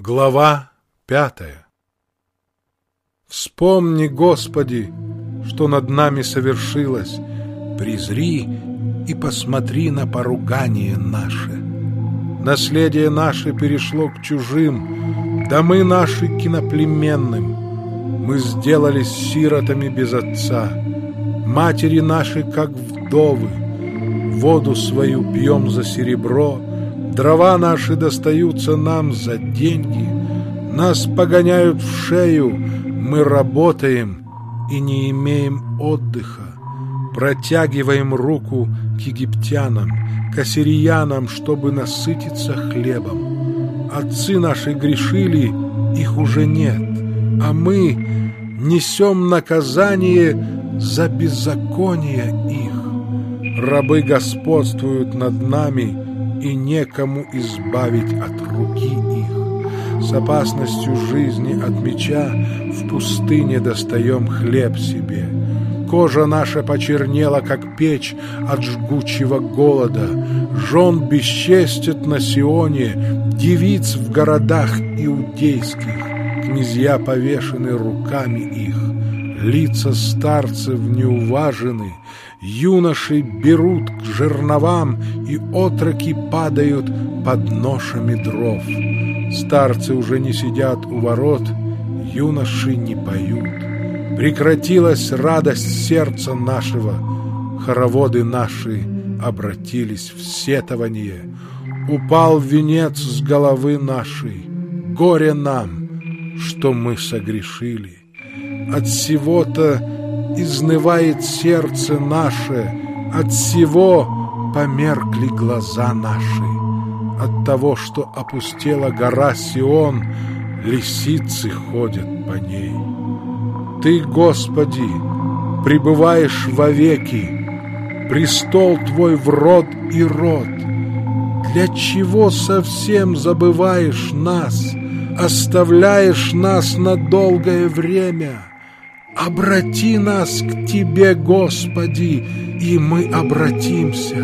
Глава пятая Вспомни, Господи, что над нами совершилось, Презри и посмотри на поругание наше. Наследие наше перешло к чужим, Домы наши к иноплеменным. Мы сделались сиротами без отца, Матери наши, как вдовы, Воду свою пьем за серебро — Дрова наши достаются нам за деньги, Нас погоняют в шею, мы работаем и не имеем отдыха. Протягиваем руку к египтянам, к ассириянам, чтобы насытиться хлебом. Отцы наши грешили, их уже нет, а мы несем наказание за беззаконие их. Рабы господствуют над нами, и некому избавить от руки их. С опасностью жизни от меча в пустыне достаем хлеб себе. Кожа наша почернела, как печь от жгучего голода. Жен бесчестят на Сионе, девиц в городах иудейских. Князья повешены руками их, лица старцев неуважены, юноши берут к жерновам, и отроки падают под ношами дров. Старцы уже не сидят у ворот, юноши не поют. Прекратилась радость сердца нашего, хороводы наши обратились в сетование. Упал венец с головы нашей, горе нам, что мы согрешили. От всего-то изнывает сердце наше, от всего померкли глаза наши. От того, что опустела гора Сион, лисицы ходят по ней. Ты, Господи, пребываешь вовеки, престол Твой в род и род. Для чего совсем забываешь нас, оставляешь нас на долгое время?» Обрати нас к Тебе, Господи, и мы обратимся.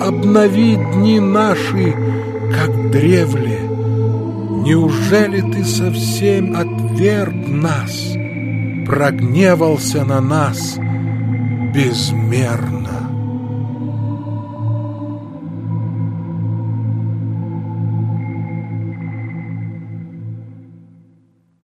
Обнови дни наши, как древле. Неужели Ты совсем отверг нас, прогневался на нас безмерно?